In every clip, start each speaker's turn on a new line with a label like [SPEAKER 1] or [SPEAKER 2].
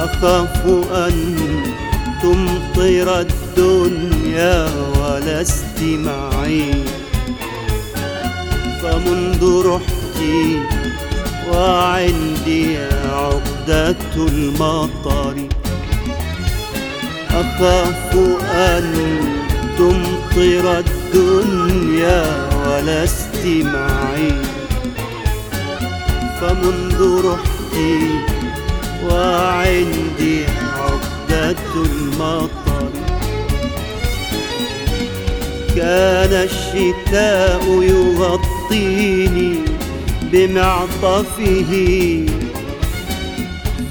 [SPEAKER 1] أخاف أن تمطر الدنيا ولست معي. فمنذ رحتي وعندي عقدة المطر. أخاف أن تمطر الدنيا ولست معي. فمنذ رحتي وعندي عقدة المطر. كان الشتاء يغطيني بمعطفه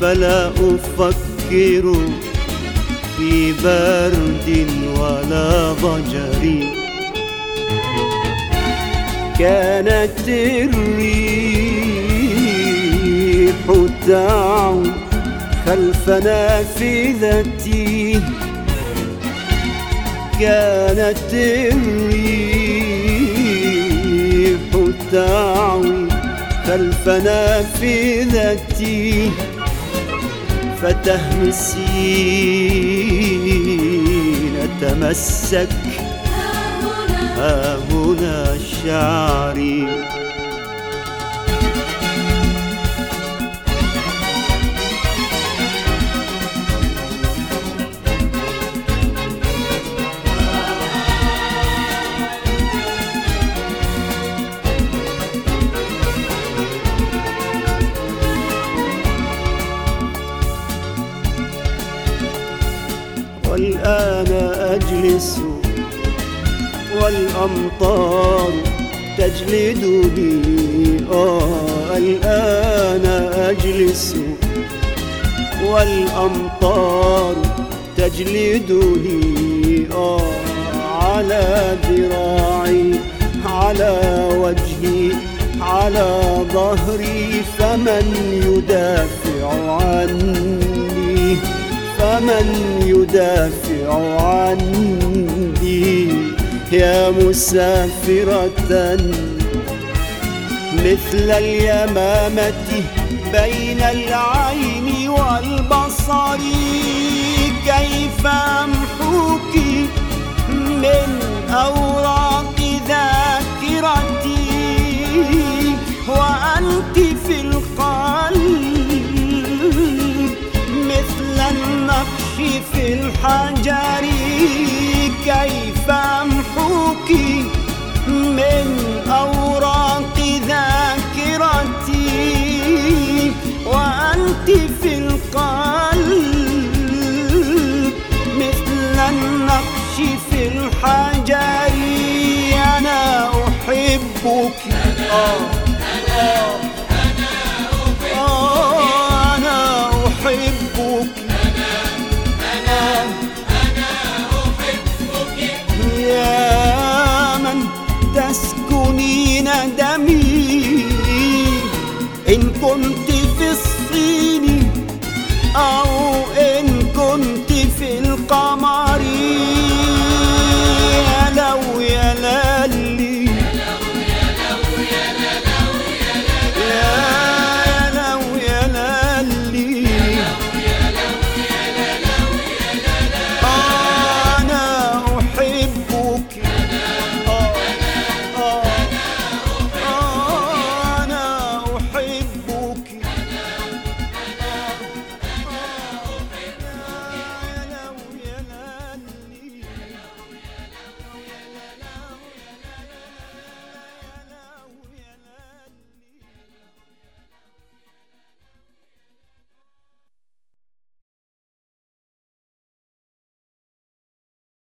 [SPEAKER 1] فلا أفكر في برد ولا ضجر. كانت الريح تعو خلف نافذتي كانت الريح تعوي خلف نافذتي فتهمسين تمسك. ها هنا شعري أجلس والأمطار تجلدني آه الآن أجلس والأمطار تجلدني آه على ذراعي على وجهي على ظهري فمن يدافع عني؟ فمن يدافع عني يا مسافرة مثل اليمامة بين العين والبصر كيف أمحوك من أوراق في الحجر كيف أمحوك من أوراق ذاكرتي؟ وأنت في القلب مثل النقش في الحجر أنا أحبك. آه آه